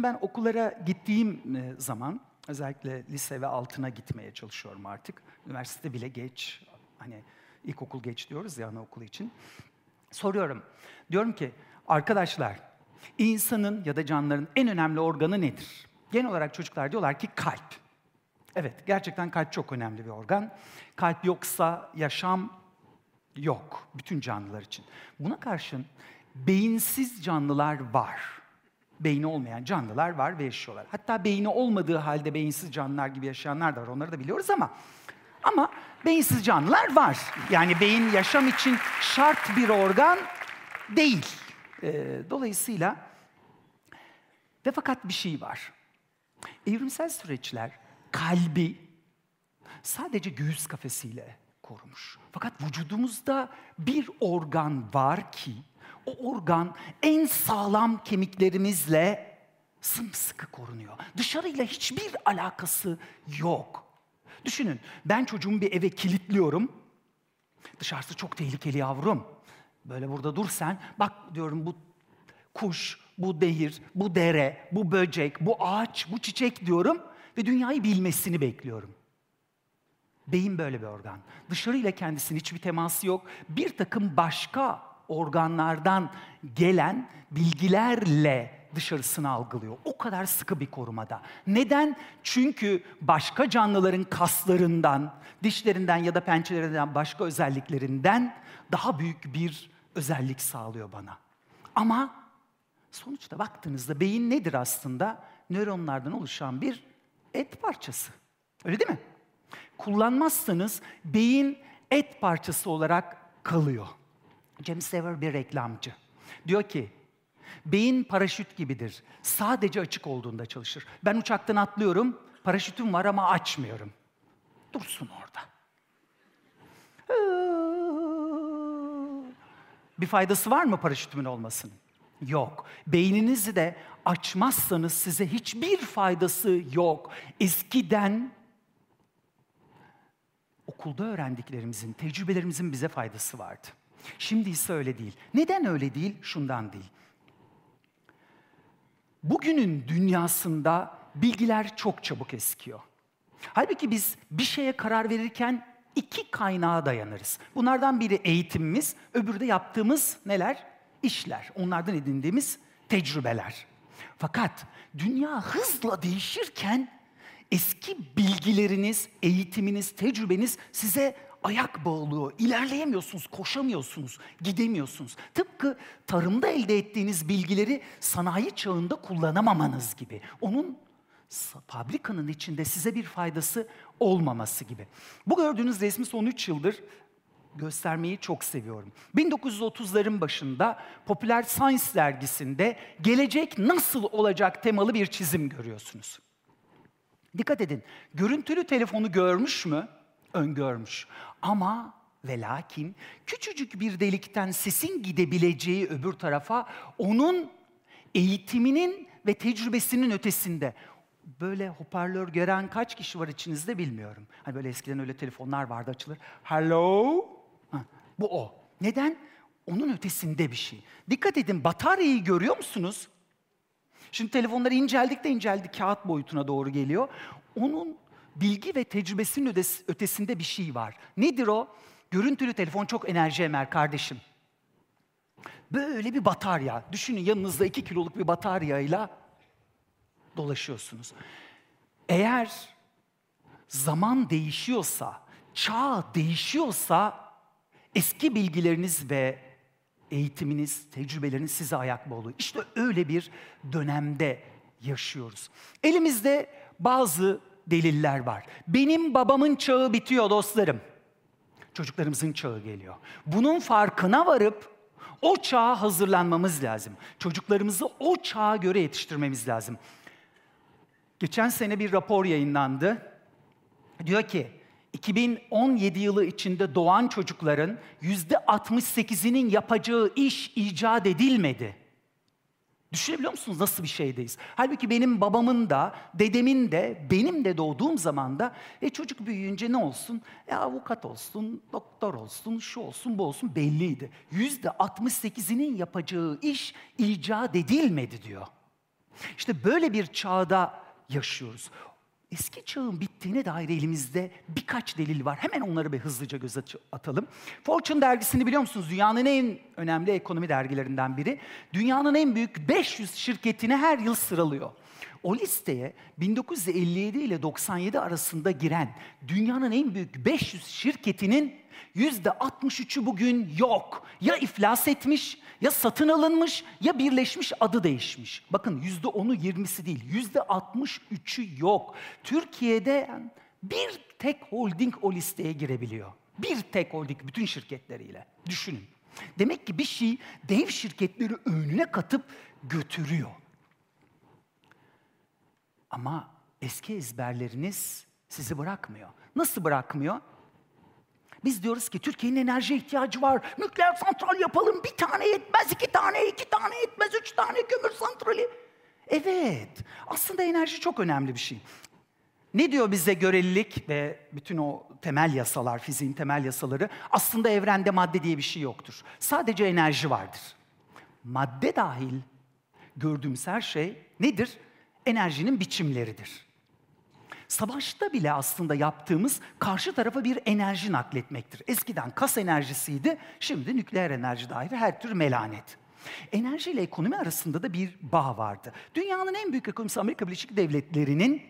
Şimdi ben okullara gittiğim e, zaman özellikle lise ve altına gitmeye çalışıyorum artık. Üniversite bile geç. Hani ilkokul geç diyoruz ya anaokulu için. Soruyorum. Diyorum ki arkadaşlar insanın ya da canlıların en önemli organı nedir? Genel olarak çocuklar diyorlar ki kalp. Evet, gerçekten kalp çok önemli bir organ. Kalp yoksa yaşam yok bütün canlılar için. Buna karşın beyinsiz canlılar var. Beyni olmayan canlılar var ve yaşıyorlar. Hatta beyni olmadığı halde beyinsiz canlılar gibi yaşayanlar da var. Onları da biliyoruz ama ama beyinsiz canlılar var. Yani beyin yaşam için şart bir organ değil. Ee, dolayısıyla ve fakat bir şey var. Evrimsel süreçler kalbi sadece göğüs kafesiyle korumuş. Fakat vücudumuzda bir organ var ki o organ en sağlam kemiklerimizle sımsıkı korunuyor. Dışarıyla hiçbir alakası yok. Düşünün ben çocuğumu bir eve kilitliyorum. Dışarısı çok tehlikeli yavrum. Böyle burada dur sen. Bak diyorum bu kuş, bu dehir, bu dere, bu böcek, bu ağaç, bu çiçek diyorum ve dünyayı bilmesini bekliyorum. Beyin böyle bir organ. Dışarıyla kendisinin hiçbir teması yok. Bir takım başka organlardan gelen bilgilerle dışarısını algılıyor. O kadar sıkı bir korumada. Neden? Çünkü başka canlıların kaslarından, dişlerinden ya da pençelerinden başka özelliklerinden daha büyük bir özellik sağlıyor bana. Ama sonuçta baktığınızda beyin nedir aslında? Nöronlardan oluşan bir et parçası. Öyle değil mi? Kullanmazsanız beyin et parçası olarak kalıyor. James Sever bir reklamcı. Diyor ki, beyin paraşüt gibidir. Sadece açık olduğunda çalışır. Ben uçaktan atlıyorum, paraşütüm var ama açmıyorum. Dursun orada. Bir faydası var mı paraşütümün olmasının? Yok. Beyninizi de açmazsanız size hiçbir faydası yok. Eskiden okulda öğrendiklerimizin, tecrübelerimizin bize faydası vardı. Şimdi ise öyle değil. Neden öyle değil? Şundan değil. Bugünün dünyasında bilgiler çok çabuk eskiyor. Halbuki biz bir şeye karar verirken iki kaynağa dayanırız. Bunlardan biri eğitimimiz, öbürü de yaptığımız neler? İşler. Onlardan edindiğimiz tecrübeler. Fakat dünya hızla değişirken eski bilgileriniz, eğitiminiz, tecrübeniz size ayak bağlıyor. İlerleyemiyorsunuz, koşamıyorsunuz, gidemiyorsunuz. Tıpkı tarımda elde ettiğiniz bilgileri sanayi çağında kullanamamanız gibi. Onun fabrikanın içinde size bir faydası olmaması gibi. Bu gördüğünüz resmi son 3 yıldır göstermeyi çok seviyorum. 1930'ların başında Popüler Science dergisinde gelecek nasıl olacak temalı bir çizim görüyorsunuz. Dikkat edin, görüntülü telefonu görmüş mü? Öngörmüş. Ama ve lakin küçücük bir delikten sesin gidebileceği öbür tarafa onun eğitiminin ve tecrübesinin ötesinde. Böyle hoparlör gören kaç kişi var içinizde bilmiyorum. Hani böyle eskiden öyle telefonlar vardı açılır. Hello? Ha, bu o. Neden? Onun ötesinde bir şey. Dikkat edin bataryayı görüyor musunuz? Şimdi telefonlar inceldik de inceldi kağıt boyutuna doğru geliyor. Onun bilgi ve tecrübesinin ötesinde bir şey var. Nedir o? Görüntülü telefon çok enerji emer kardeşim. Böyle bir batarya. Düşünün yanınızda iki kiloluk bir bataryayla dolaşıyorsunuz. Eğer zaman değişiyorsa, çağ değişiyorsa eski bilgileriniz ve eğitiminiz, tecrübeleriniz size ayak bağlıyor. İşte öyle bir dönemde yaşıyoruz. Elimizde bazı deliller var. Benim babamın çağı bitiyor dostlarım. Çocuklarımızın çağı geliyor. Bunun farkına varıp o çağa hazırlanmamız lazım. Çocuklarımızı o çağa göre yetiştirmemiz lazım. Geçen sene bir rapor yayınlandı. Diyor ki 2017 yılı içinde doğan çocukların %68'inin yapacağı iş icat edilmedi. Düşünebiliyor musunuz nasıl bir şeydeyiz? Halbuki benim babamın da, dedemin de, benim de doğduğum zaman da e çocuk büyüyünce ne olsun? E avukat olsun, doktor olsun, şu olsun, bu olsun belliydi. Yüzde 68'inin yapacağı iş icat edilmedi diyor. İşte böyle bir çağda yaşıyoruz. Eski çağın bittiğine dair elimizde birkaç delil var. Hemen onları bir hızlıca göz atalım. Fortune dergisini biliyor musunuz? Dünyanın en önemli ekonomi dergilerinden biri. Dünyanın en büyük 500 şirketini her yıl sıralıyor. O listeye 1957 ile 97 arasında giren dünyanın en büyük 500 şirketinin yüzde 63'ü bugün yok. Ya iflas etmiş, ya satın alınmış, ya birleşmiş adı değişmiş. Bakın yüzde 10'u 20'si değil, yüzde 63'ü yok. Türkiye'de bir tek holding o listeye girebiliyor. Bir tek holding bütün şirketleriyle. Düşünün. Demek ki bir şey dev şirketleri önüne katıp götürüyor. Ama eski ezberleriniz sizi bırakmıyor. Nasıl bırakmıyor? Biz diyoruz ki Türkiye'nin enerji ihtiyacı var. Nükleer santral yapalım. Bir tane yetmez, iki tane, iki tane yetmez, üç tane kömür santrali. Evet, aslında enerji çok önemli bir şey. Ne diyor bize görelilik ve bütün o temel yasalar, fiziğin temel yasaları? Aslında evrende madde diye bir şey yoktur. Sadece enerji vardır. Madde dahil gördüğümüz her şey nedir? Enerjinin biçimleridir. Savaşta bile aslında yaptığımız karşı tarafa bir enerji nakletmektir. Eskiden kas enerjisiydi, şimdi nükleer enerji dair her tür melanet. Enerji ile ekonomi arasında da bir bağ vardı. Dünyanın en büyük ekonomisi Amerika Birleşik Devletleri'nin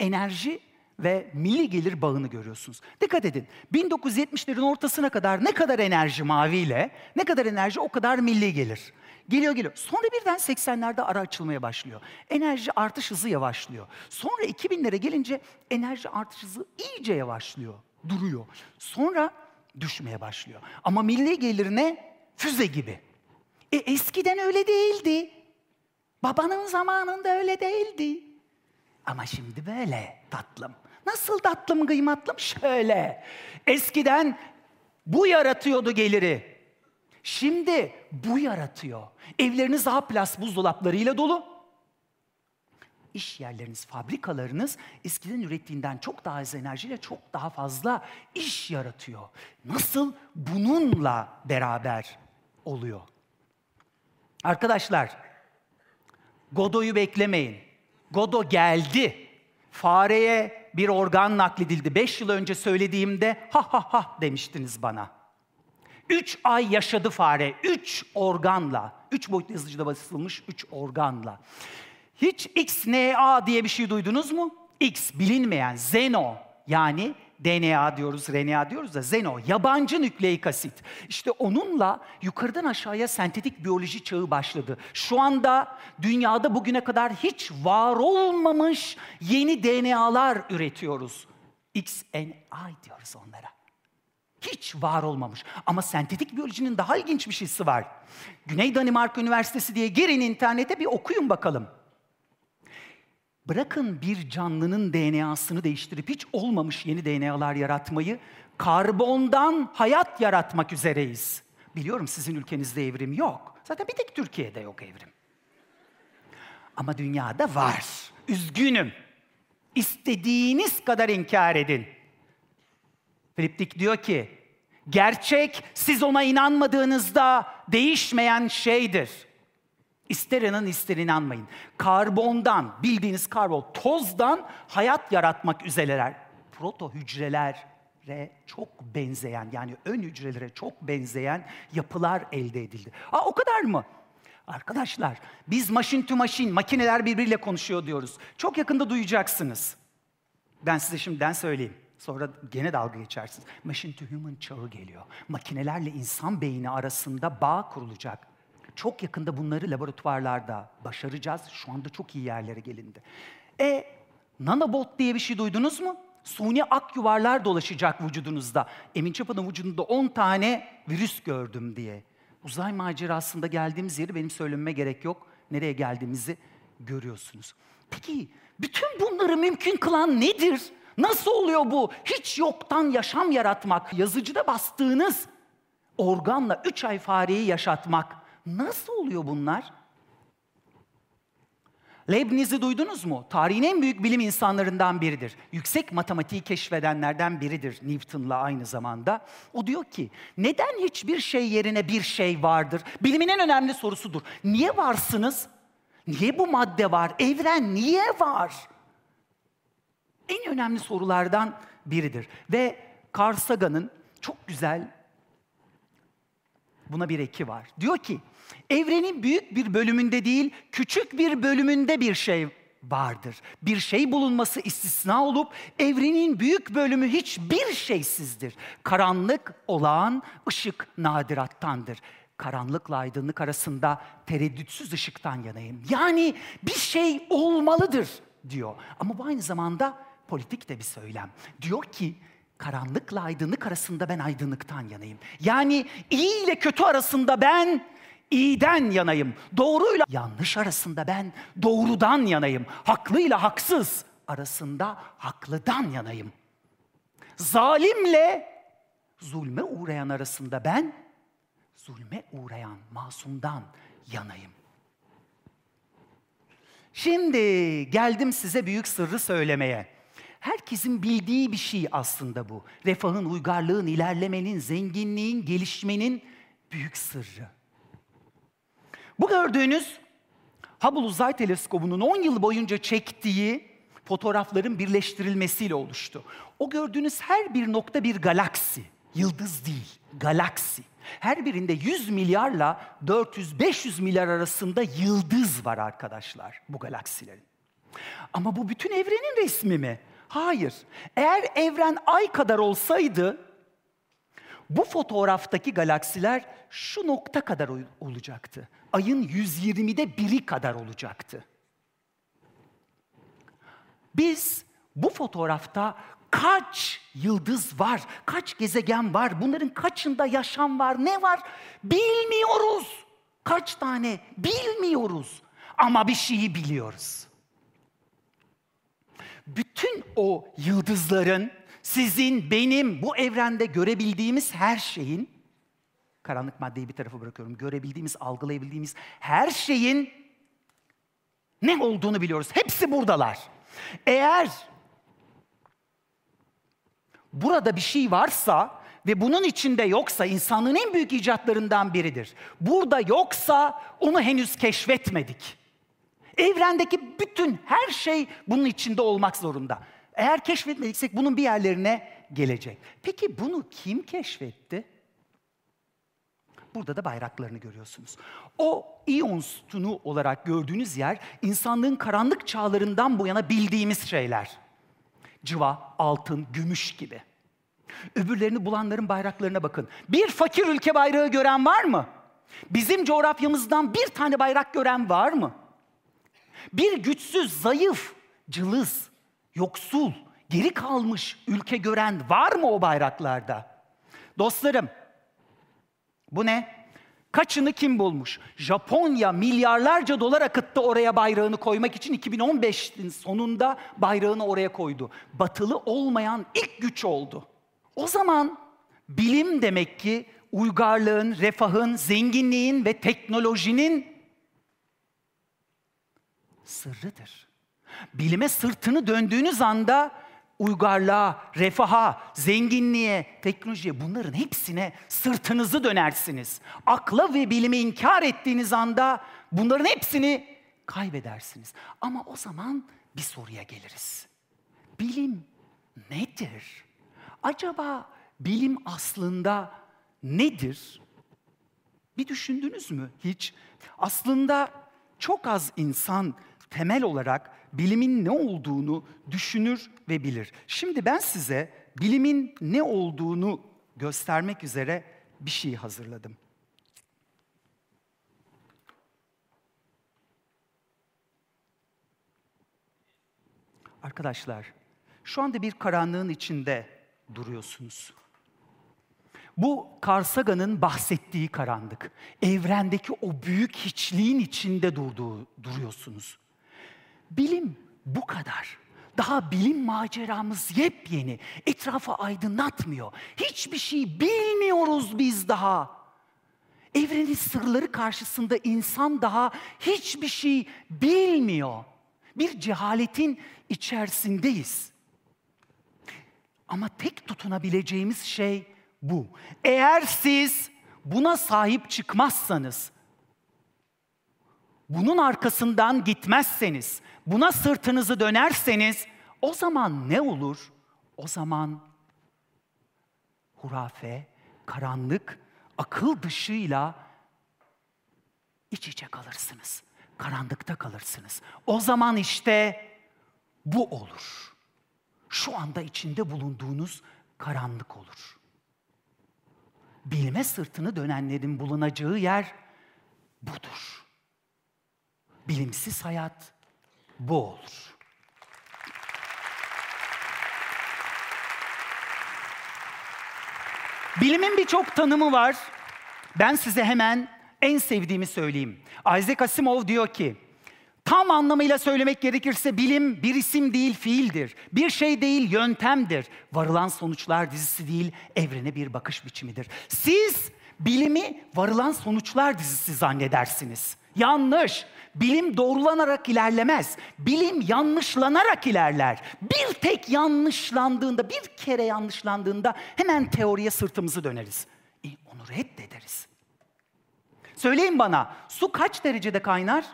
enerji ve milli gelir bağını görüyorsunuz. Dikkat edin. 1970'lerin ortasına kadar ne kadar enerji maviyle, ne kadar enerji o kadar milli gelir. Geliyor geliyor. Sonra birden 80'lerde ara açılmaya başlıyor. Enerji artış hızı yavaşlıyor. Sonra 2000'lere gelince enerji artış hızı iyice yavaşlıyor. Duruyor. Sonra düşmeye başlıyor. Ama milli gelirine füze gibi. E eskiden öyle değildi. Babanın zamanında öyle değildi. Ama şimdi böyle tatlım. Nasıl tatlım kıymatlım? Şöyle. Eskiden bu yaratıyordu geliri. Şimdi bu yaratıyor. Evleriniz A plus buzdolaplarıyla dolu. İş yerleriniz, fabrikalarınız eskiden ürettiğinden çok daha az enerjiyle çok daha fazla iş yaratıyor. Nasıl bununla beraber oluyor? Arkadaşlar, Godo'yu beklemeyin. Godo geldi. Fareye bir organ nakledildi. Beş yıl önce söylediğimde ha ha ha demiştiniz bana. Üç ay yaşadı fare, üç organla. Üç boyutlu yazıcıda basılmış üç organla. Hiç XNA diye bir şey duydunuz mu? X bilinmeyen, Zeno yani DNA diyoruz, RNA diyoruz da Zeno, yabancı nükleik asit. İşte onunla yukarıdan aşağıya sentetik biyoloji çağı başladı. Şu anda dünyada bugüne kadar hiç var olmamış yeni DNA'lar üretiyoruz. XNA diyoruz onlara. Hiç var olmamış. Ama sentetik biyolojinin daha ilginç bir şeysi var. Güney Danimarka Üniversitesi diye girin internete bir okuyun bakalım. Bırakın bir canlının DNA'sını değiştirip hiç olmamış yeni DNA'lar yaratmayı, karbondan hayat yaratmak üzereyiz. Biliyorum sizin ülkenizde evrim yok. Zaten bir tek Türkiye'de yok evrim. Ama dünyada var. Üzgünüm. İstediğiniz kadar inkar edin. Philip Dick diyor ki, gerçek siz ona inanmadığınızda değişmeyen şeydir. İster inanın ister inanmayın. Karbondan, bildiğiniz karbon, tozdan hayat yaratmak üzereler. Proto hücrelere çok benzeyen, yani ön hücrelere çok benzeyen yapılar elde edildi. Aa o kadar mı? Arkadaşlar, biz machine to machine, makineler birbiriyle konuşuyor diyoruz. Çok yakında duyacaksınız. Ben size şimdiden söyleyeyim. Sonra gene dalga geçersiniz. Machine to human çağı geliyor. Makinelerle insan beyni arasında bağ kurulacak. Çok yakında bunları laboratuvarlarda başaracağız. Şu anda çok iyi yerlere gelindi. E, nanobot diye bir şey duydunuz mu? Suni ak yuvarlar dolaşacak vücudunuzda. Emin Çapa'nın vücudunda 10 tane virüs gördüm diye. Uzay macerasında geldiğimiz yeri benim söylememe gerek yok. Nereye geldiğimizi görüyorsunuz. Peki bütün bunları mümkün kılan nedir? Nasıl oluyor bu? Hiç yoktan yaşam yaratmak, yazıcıda bastığınız organla üç ay fareyi yaşatmak. Nasıl oluyor bunlar? Leibniz'i duydunuz mu? Tarihin en büyük bilim insanlarından biridir. Yüksek matematiği keşfedenlerden biridir Newton'la aynı zamanda. O diyor ki, neden hiçbir şey yerine bir şey vardır? Bilimin en önemli sorusudur. Niye varsınız? Niye bu madde var? Evren niye var? En önemli sorulardan biridir. Ve Carl Sagan'ın çok güzel buna bir eki var. Diyor ki, evrenin büyük bir bölümünde değil, küçük bir bölümünde bir şey vardır. Bir şey bulunması istisna olup evrenin büyük bölümü hiçbir şeysizdir. Karanlık olağan, ışık nadirattandır. Karanlıkla aydınlık arasında tereddütsüz ışıktan yanayım. Yani bir şey olmalıdır diyor. Ama bu aynı zamanda politik de bir söylem. Diyor ki karanlıkla aydınlık arasında ben aydınlıktan yanayım. Yani iyi ile kötü arasında ben iyiden yanayım. Doğruyla yanlış arasında ben doğrudan yanayım. Haklıyla haksız arasında haklıdan yanayım. Zalimle zulme uğrayan arasında ben zulme uğrayan masumdan yanayım. Şimdi geldim size büyük sırrı söylemeye. Herkesin bildiği bir şey aslında bu. Refahın, uygarlığın, ilerlemenin, zenginliğin, gelişmenin büyük sırrı. Bu gördüğünüz Hubble Uzay Teleskobu'nun 10 yıl boyunca çektiği fotoğrafların birleştirilmesiyle oluştu. O gördüğünüz her bir nokta bir galaksi. Yıldız değil, galaksi. Her birinde 100 milyarla 400-500 milyar arasında yıldız var arkadaşlar bu galaksilerin. Ama bu bütün evrenin resmi mi? Hayır. Eğer evren ay kadar olsaydı bu fotoğraftaki galaksiler şu nokta kadar olacaktı. Ayın 120'de biri kadar olacaktı. Biz bu fotoğrafta kaç yıldız var, kaç gezegen var, bunların kaçında yaşam var, ne var bilmiyoruz. Kaç tane bilmiyoruz ama bir şeyi biliyoruz. Bütün o yıldızların sizin, benim bu evrende görebildiğimiz her şeyin karanlık maddeyi bir tarafa bırakıyorum. Görebildiğimiz, algılayabildiğimiz her şeyin ne olduğunu biliyoruz. Hepsi buradalar. Eğer burada bir şey varsa ve bunun içinde yoksa insanlığın en büyük icatlarından biridir. Burada yoksa onu henüz keşfetmedik. Evrendeki bütün her şey bunun içinde olmak zorunda. Eğer keşfetmediksek bunun bir yerlerine gelecek. Peki bunu kim keşfetti? Burada da bayraklarını görüyorsunuz. O iyon sütunu olarak gördüğünüz yer insanlığın karanlık çağlarından bu yana bildiğimiz şeyler. Cıva, altın, gümüş gibi. Öbürlerini bulanların bayraklarına bakın. Bir fakir ülke bayrağı gören var mı? Bizim coğrafyamızdan bir tane bayrak gören var mı? Bir güçsüz, zayıf, cılız, yoksul, geri kalmış ülke gören var mı o bayraklarda? Dostlarım, bu ne? Kaçını kim bulmuş? Japonya milyarlarca dolar akıttı oraya bayrağını koymak için 2015'in sonunda bayrağını oraya koydu. Batılı olmayan ilk güç oldu. O zaman bilim demek ki uygarlığın, refahın, zenginliğin ve teknolojinin sırrıdır. Bilime sırtını döndüğünüz anda uygarlığa, refaha, zenginliğe, teknolojiye bunların hepsine sırtınızı dönersiniz. Akla ve bilimi inkar ettiğiniz anda bunların hepsini kaybedersiniz. Ama o zaman bir soruya geliriz. Bilim nedir? Acaba bilim aslında nedir? Bir düşündünüz mü hiç? Aslında çok az insan temel olarak bilimin ne olduğunu düşünür ve bilir. Şimdi ben size bilimin ne olduğunu göstermek üzere bir şey hazırladım. Arkadaşlar, şu anda bir karanlığın içinde duruyorsunuz. Bu Carl bahsettiği karanlık. Evrendeki o büyük hiçliğin içinde durduğu, duruyorsunuz. Bilim bu kadar. Daha bilim maceramız yepyeni. Etrafı aydınlatmıyor. Hiçbir şey bilmiyoruz biz daha. Evrenin sırları karşısında insan daha hiçbir şey bilmiyor. Bir cehaletin içerisindeyiz. Ama tek tutunabileceğimiz şey bu. Eğer siz buna sahip çıkmazsanız bunun arkasından gitmezseniz, buna sırtınızı dönerseniz o zaman ne olur? O zaman hurafe, karanlık, akıl dışıyla iç içe kalırsınız. Karanlıkta kalırsınız. O zaman işte bu olur. Şu anda içinde bulunduğunuz karanlık olur. Bilime sırtını dönenlerin bulunacağı yer budur. Bilimsiz hayat bu olur. Bilimin birçok tanımı var. Ben size hemen en sevdiğimi söyleyeyim. Isaac Asimov diyor ki, tam anlamıyla söylemek gerekirse bilim bir isim değil fiildir. Bir şey değil yöntemdir. Varılan sonuçlar dizisi değil evrene bir bakış biçimidir. Siz bilimi varılan sonuçlar dizisi zannedersiniz. Yanlış. Bilim doğrulanarak ilerlemez. Bilim yanlışlanarak ilerler. Bir tek yanlışlandığında, bir kere yanlışlandığında hemen teoriye sırtımızı döneriz. E, onu reddederiz. Söyleyin bana, su kaç derecede kaynar?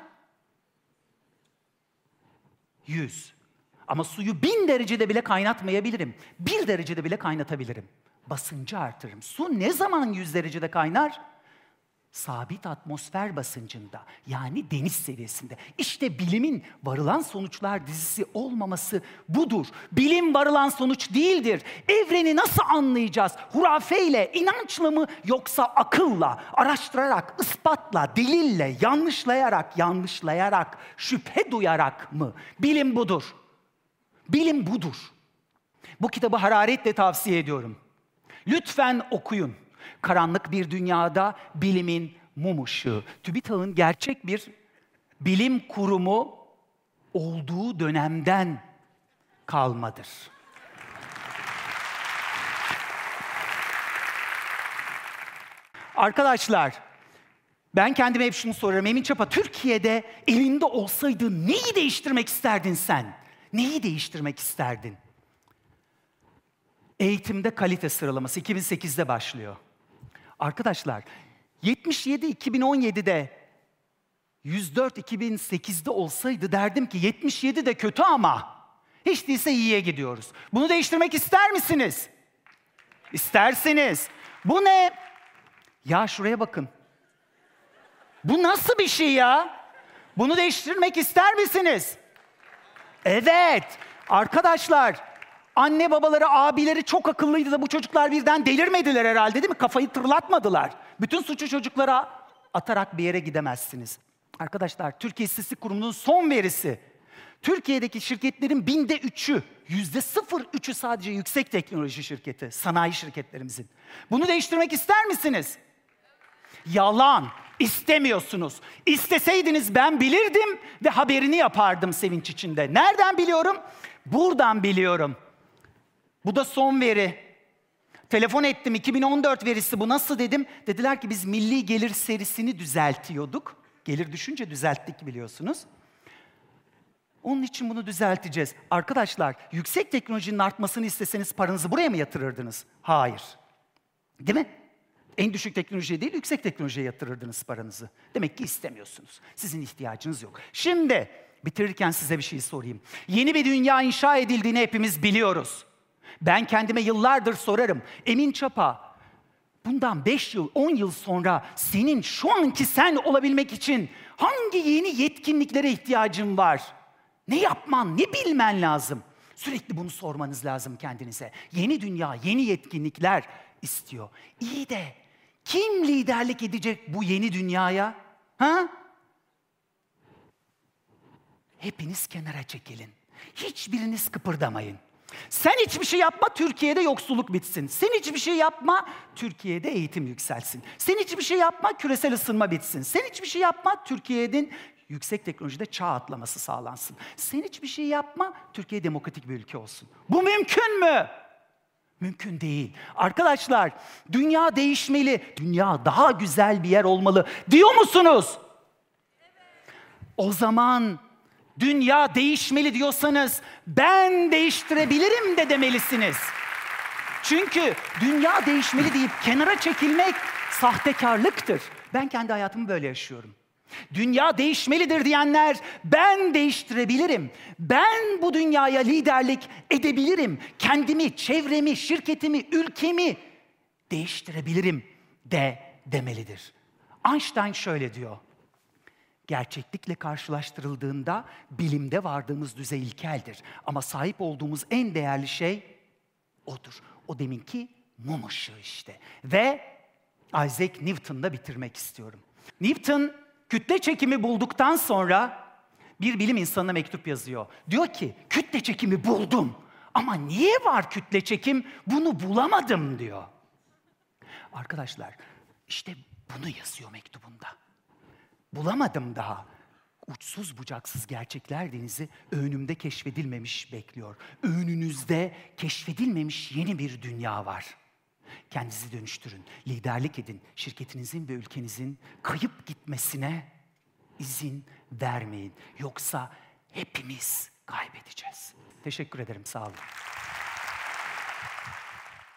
Yüz. Ama suyu bin derecede bile kaynatmayabilirim. Bir derecede bile kaynatabilirim. Basıncı artırırım. Su ne zaman yüz derecede kaynar? Sabit atmosfer basıncında yani deniz seviyesinde. İşte bilimin varılan sonuçlar dizisi olmaması budur. Bilim varılan sonuç değildir. Evreni nasıl anlayacağız? Hurafeyle, inançla mı yoksa akılla, araştırarak, ispatla, delille, yanlışlayarak, yanlışlayarak, şüphe duyarak mı? Bilim budur. Bilim budur. Bu kitabı hararetle tavsiye ediyorum. Lütfen okuyun. Karanlık bir dünyada bilimin mum ışığı. TÜBİTAK'ın gerçek bir bilim kurumu olduğu dönemden kalmadır. Arkadaşlar, ben kendime hep şunu sorarım. Emin Çapa, Türkiye'de elinde olsaydı neyi değiştirmek isterdin sen? Neyi değiştirmek isterdin? Eğitimde kalite sıralaması 2008'de başlıyor. Arkadaşlar 77 2017'de 104 2008'de olsaydı derdim ki 77 de kötü ama hiç değilse iyiye gidiyoruz. Bunu değiştirmek ister misiniz? İstersiniz. Bu ne? Ya şuraya bakın. Bu nasıl bir şey ya? Bunu değiştirmek ister misiniz? Evet. Arkadaşlar Anne babaları, abileri çok akıllıydı da bu çocuklar birden delirmediler herhalde değil mi? Kafayı tırlatmadılar. Bütün suçu çocuklara atarak bir yere gidemezsiniz. Arkadaşlar Türkiye İstatistik Kurumu'nun son verisi. Türkiye'deki şirketlerin binde üçü, yüzde sıfır üçü sadece yüksek teknoloji şirketi, sanayi şirketlerimizin. Bunu değiştirmek ister misiniz? Yalan. İstemiyorsunuz. İsteseydiniz ben bilirdim ve haberini yapardım sevinç içinde. Nereden biliyorum? Buradan biliyorum. Bu da son veri. Telefon ettim 2014 verisi bu nasıl dedim. Dediler ki biz milli gelir serisini düzeltiyorduk. Gelir düşünce düzelttik biliyorsunuz. Onun için bunu düzelteceğiz. Arkadaşlar yüksek teknolojinin artmasını isteseniz paranızı buraya mı yatırırdınız? Hayır. Değil mi? En düşük teknolojiye değil, yüksek teknolojiye yatırırdınız paranızı. Demek ki istemiyorsunuz. Sizin ihtiyacınız yok. Şimdi bitirirken size bir şey sorayım. Yeni bir dünya inşa edildiğini hepimiz biliyoruz. Ben kendime yıllardır sorarım. Emin Çapa, bundan 5 yıl, 10 yıl sonra senin şu anki sen olabilmek için hangi yeni yetkinliklere ihtiyacın var? Ne yapman, ne bilmen lazım? Sürekli bunu sormanız lazım kendinize. Yeni dünya, yeni yetkinlikler istiyor. İyi de kim liderlik edecek bu yeni dünyaya? Ha? Hepiniz kenara çekilin. Hiçbiriniz kıpırdamayın. Sen hiçbir şey yapma Türkiye'de yoksulluk bitsin. Sen hiçbir şey yapma Türkiye'de eğitim yükselsin. Sen hiçbir şey yapma küresel ısınma bitsin. Sen hiçbir şey yapma Türkiye'nin yüksek teknolojide çağ atlaması sağlansın. Sen hiçbir şey yapma Türkiye demokratik bir ülke olsun. Bu mümkün mü? Mümkün değil. Arkadaşlar dünya değişmeli. Dünya daha güzel bir yer olmalı. Diyor musunuz? O zaman dünya değişmeli diyorsanız ben değiştirebilirim de demelisiniz. Çünkü dünya değişmeli deyip kenara çekilmek sahtekarlıktır. Ben kendi hayatımı böyle yaşıyorum. Dünya değişmelidir diyenler ben değiştirebilirim. Ben bu dünyaya liderlik edebilirim. Kendimi, çevremi, şirketimi, ülkemi değiştirebilirim de demelidir. Einstein şöyle diyor. Gerçeklikle karşılaştırıldığında bilimde vardığımız düzey ilkeldir. Ama sahip olduğumuz en değerli şey odur. O deminki mum ışığı işte. Ve Isaac Newton'la bitirmek istiyorum. Newton kütle çekimi bulduktan sonra bir bilim insanına mektup yazıyor. Diyor ki kütle çekimi buldum ama niye var kütle çekim bunu bulamadım diyor. Arkadaşlar işte bunu yazıyor mektubunda. Bulamadım daha. Uçsuz bucaksız gerçekler denizi önümde keşfedilmemiş bekliyor. Önünüzde keşfedilmemiş yeni bir dünya var. Kendinizi dönüştürün, liderlik edin. Şirketinizin ve ülkenizin kayıp gitmesine izin vermeyin. Yoksa hepimiz kaybedeceğiz. Teşekkür ederim, sağ olun.